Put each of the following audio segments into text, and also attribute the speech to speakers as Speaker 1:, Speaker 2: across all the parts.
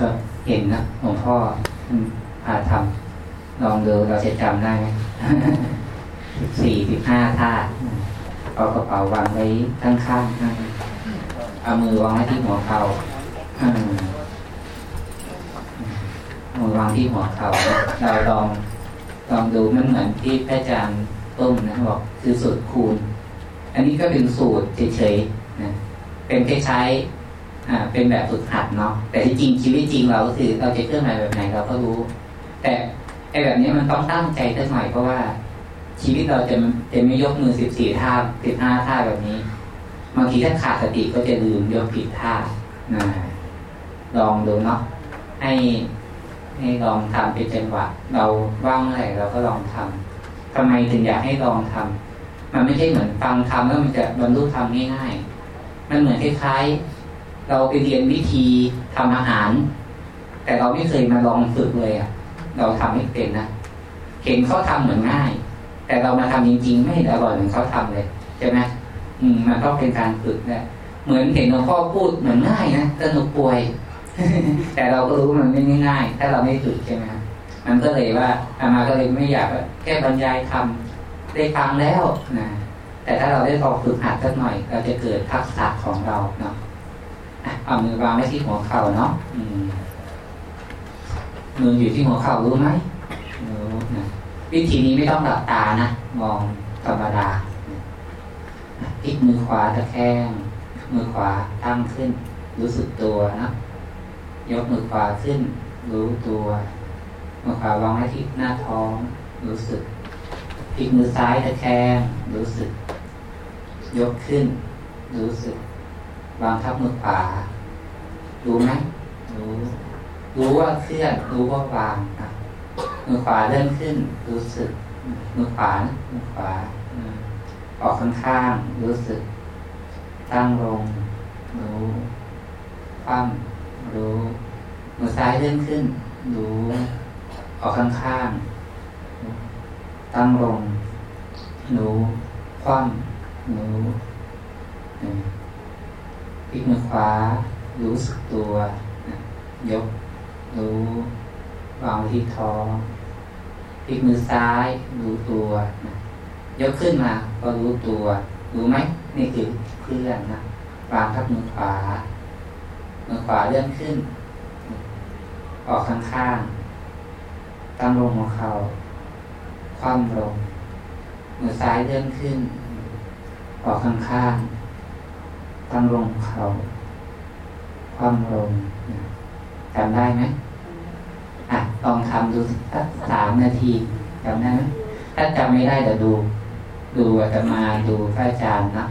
Speaker 1: ก็เห็นนะหลวงพ่อพาทำลองดูเราจะจำได้ไหมสี่สิบห้าท่าเอากระเป๋าวางไว้ข้างข้างเอามือวางไว้ที่หัวเข่ามือวางที่หัวเข่าเราลองลองดูมันเหมือนที่พระอาจารย์ต้มนะบอกคือสูตรคูณ อันนี้ก็เป็นสูตรเฉยๆนะเป็นคล้ายๆ เป็นแบบฝึกหัดเนาะแต่ที่จริงชีวิตจริงเราก็คือเราจะเคลื่อนไหวแบบไหนเราก็รู้ แต่ไอ้แบบนี้มันต้องตั้งใจสักหน่อยเพราะว่าชีวิตเราจะจะไม่ยกมือสิบสี่ท่าสิบห้าท่าแบบนี้บางทีถ้าขาดสติก็จะลืมยกผิดท่านะลองดูเนาะให้ให้ลองทำเป็นจังหวะเราว่างเมื่อไหร่เราก็ลองทำทำไมถึงอยากให้ลองทำมันไม่ใช่เหมือนฟังทำแล้วมันจะบรรลุธรรมง่ายๆมันเหมือนคล้ายๆ เราไปเรียนวิธีทำอาหาร แต่เราไม่เคยมาลองฝึกเลยอะ่ะ เราทำไม่เป็นนะเห็นเขาทำเหมือนง่าย แต่เรามาทำจริง ๆ ไม่อร่อยเหมือนเขาทำเลยใช่ไหมอืมมันต้องเป็นการฝึกนะเหมือนเห็นหลวงพ่อพูดเหมือนง่ายนะสนุกป่วย แต่เราก็รู้มันไม่ง่าย ถ้าเราไม่ฝึกใช่ไหมมันก็เลยว่าอามาก็เลยไม่อยากแค่บรรยายทำได้ฟังแล้วนะแต่ถ้าเราได้ลองฝึกหัดสักหน่อย เราจะเกิดทักษะของเราเนาะ เอามือวางไว้ที่หัวเข่าเนาะมืออยู่ที่หัวเข่ารู้ไหมรู้นะวิธีนี้ไม่ต้องหลับตานะ มองธรรมดาพลิกมือขวาตะแคงมือขวาตั้งขึ้น รู้สึกตัวนะยกมือขวาขึ้น รู้ตัวมือขวาวางไว้ที่หน้าท้อง รู้สึกพลิกมือซ้ายตะแคงรู้สึก ยกขึ้น รู้สึก วางทับมือขวา รู้ไหมรู้ รู้ว่าเคลื่อน รู้ว่าวางมือขวาเลื่อนขึ้น รู้สึก มือขวามือขวาออกข้างๆรู้สึก ตั้งลง รู้คว่ำรู้ มือซ้ายเลื่อนขึ้น รู้ ออกข้างๆตั้งลง รู้คว่ำรู้พลิกมือขวา รู้สึกตัว ยก รู้วางที่ท้องพลิกมือซ้าย รู้ตัวยกขึ้นมาก็รู้ตัว รู้ไหมนี่คือเพื่อนนะวางทับมือขวามือขวาเลื่อนขึ้น ออกข้างๆตั้งลงหัวเข่าคว่ำลงมือซ้ายเลื่อนขึ้น ออกข้างข้างตั้งลงเข่า คว่ำลงจำได้ไหมอะลองทำดูสักสามนาทีจำได้ไหมถ้าจำไม่ได้เดี๋ยวดู ดูจะมาดูพระอาจารย์นะ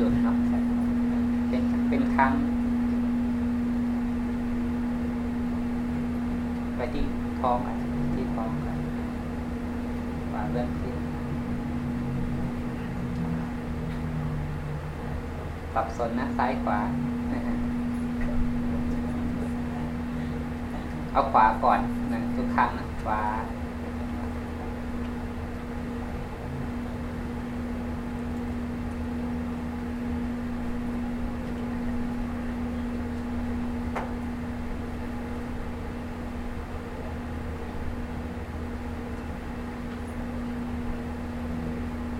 Speaker 1: หยุดเนาะเป็นเป็นครั้ง ไปที่ท้องอะที่ท้องกันวางเรื่อขึ้นปรับสนนะซ้ายขวา เอาขวาก่อนนะทุกครั้งนะขวา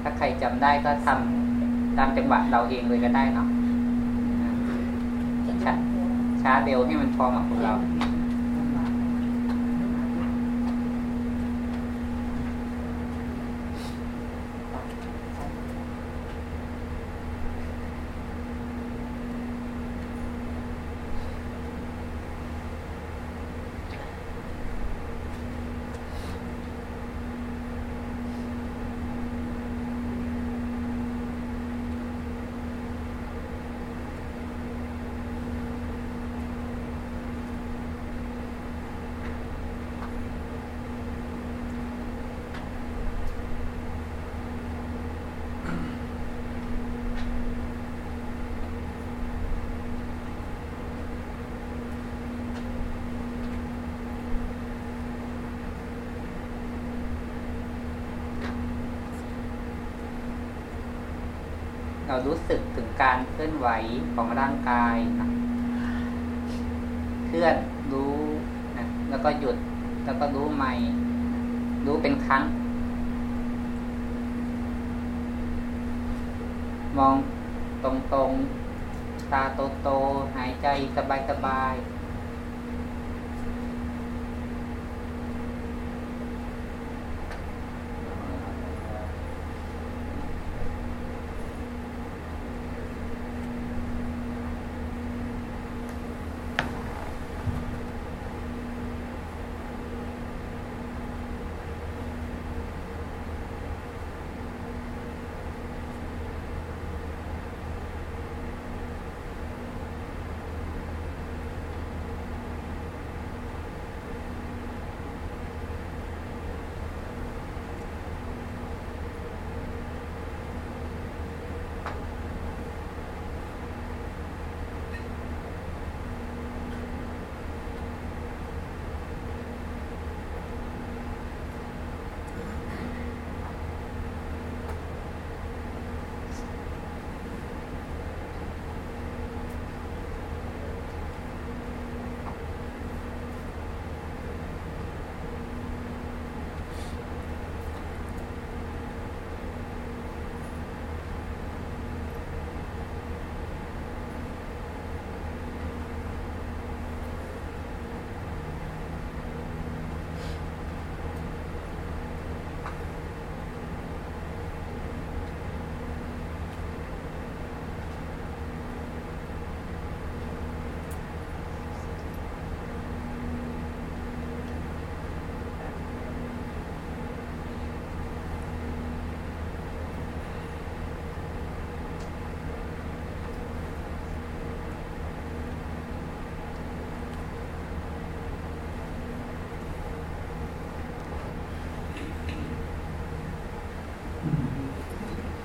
Speaker 1: ถ้า ใครจำได้ก็ทำตามจังหวะเราเองเลยก็ได้เนาะช้าเร็วให้มันพอเหมาะกับเรา
Speaker 2: เรารู้สึกถึงการเคลื่อนไหวของร่างกายนะเคลื่อนรู้นะแล้วก็หยุดแล้วก็รู้ใหม่ รู้เป็นครั้ง มองตรงๆ ตาโตๆหายใจสบายๆ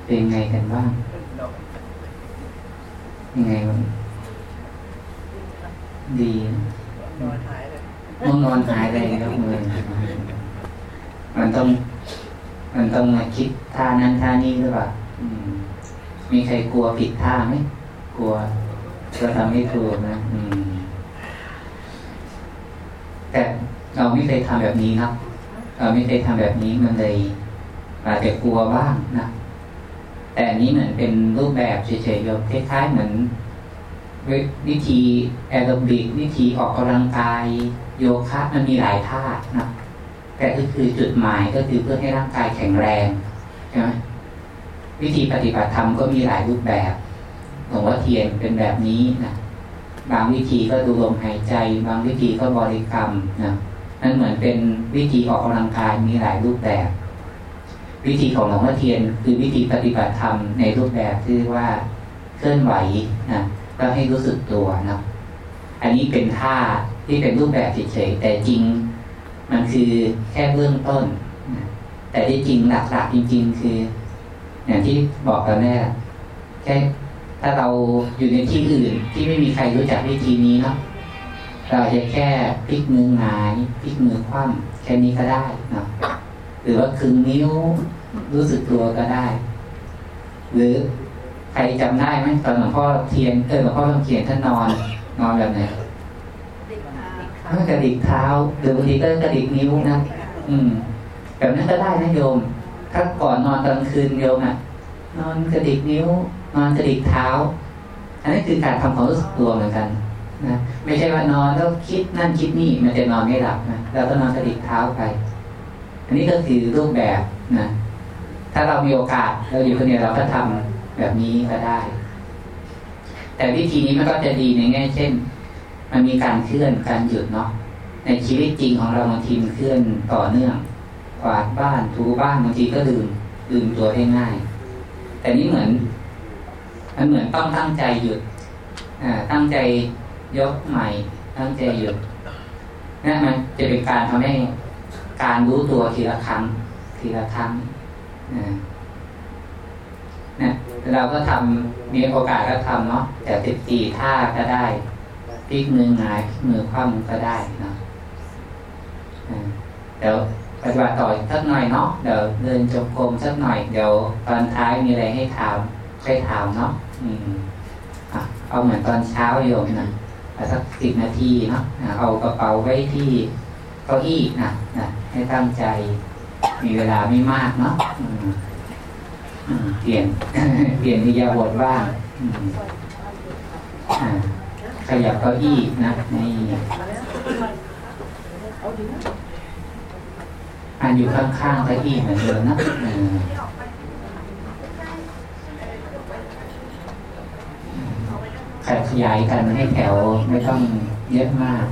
Speaker 1: เป็นไงกันบ้าง ยังไงมันดีนอนหายเลยนอนหายเลยครับมือมันต้อง มันต้องมาคิดท่านั้นท่านี้หรือเปล่ามีใครกลัวผิดท่าไหมกลัวจะทำไม่ถูกนะอืมแต่เราไม่เคยทำแบบนี้ครับ เราไม่เคยทำแบบนี้มันเลยอาจจะกลัวบ้างนะ แต่นี้เหมือนเป็นรูปแบบเฉยๆคล้ายๆเหมือนวิธีแอโรบิกวิธีออกกำลังกายโยคะมันมีหลายท่านะแต่ก็คือจุดหมายก็คือเพื่อให้ร่างกายแข็งแรงใช่ไหมวิธีปฏิบัติธรรมก็มีหลายรูปแบบหลวงพ่อเทียนเป็นแบบนี้นะบางวิธีก็ดูลมหายใจ บางวิธีก็บริกรรมนะนั่นเหมือนเป็นวิธีออกกำลังกายมีหลายรูปแบบ วิธีของหลวงพ่อเทียน คือวิธีปฏิบัติธรรมในรูปแบบที่ว่าเคลื่อนไหวนะก็ให้รู้สึกตัวนะอันนี้เป็นท่าที่เป็นรูปแบบเฉยๆแต่จริง มันคือแค่เบื้องต้นนะแต่ที่จริงหลักๆจริง ๆ คือ อย่างที่บอกกันแน่แค่ถ้าเราอยู่ในที่อื่นที่ไม่มีใครรู้จักวิธีนี้เนาะเราจะแค่พลิกมือหงายพลิกมือคว่ำแค่นี้ก็ได้นะ หรือว่าคึงนิ้วรู้สึกตัวก็ได้ หรือใครจำได้ไหมตอนหลวงพ่อเทียนเออหลวงพ่อต้องเขียนท่านนอน นอนแบบไหนกระดิกเท้าหรือบางทีก็กระดิกนิ้วนะอืมแบบนั้นก็ได้นะโยม ถ้าก่อนนอนตอนคืนโยมอะ นอนกระดิกนิ้ว นอนกระดิกเท้า อันนี้คือการทำความรู้สึกตัวเหมือนกันนะไม่ใช่ว่านอนแล้วคิดนั่นคิดนี่มันจะนอนไม่หลับนะเราก็นอนกระดิกเท้าไปอั นนี้ก็คือรูปแบบนะถ้าเรามีโอกาสเราอยู่คนเดียวเราก็ทำแบบนี้ก็ได้ แต่วิธีนี้มันก็จะดีในแง่เช่น มันมีการเคลื่อนการหยุดเนาะในชีวิตจริงของเราบางทีมันเคลื่อนต่อเนื่องกวาดบ้านถูบ้านบางทีก็ลืมลืมตัวได้ง่าย แต่นี้เหมือน มันเหมือนต้องตั้งใจหยุดอ่าตั้งใจยกใหม่ ตั้งใจหยุดนั่นมันจะเป็นการทำให้ การรู้ตัวทีละครั้งทีละครั้งนะเราก็ทำมีโอกาสก็ทำเนาะแต่ติดตีท่าก็ได้พลิกมือหงายพลิกมือคว่ำก็ได้เนาะเดี๋ยวปฏิบัติต่อสักหน่อยเนาะเดี๋ยวเดินจงกรมสักหน่อยเดี๋ยวตอนท้ายมีอะไรให้ถามใครถามเนาะอืมอะเอาเหมือนตอนเช้าโยมนะสักสิบนาทีเนาะเอากระเป๋าไว้ที่ เก้าอี้นะนะให้ตั้งใจมีเวลาไม่มากเนาะเปลี่ยนเปลี่ยนนิยาบทบ้างอืมอ่าขยับเก้าอี้นะนี่อันอยู่ข้างๆเก้าอี้เหมือนเดิมนะขยายกันให้แถวไม่ต้องเยอะมาก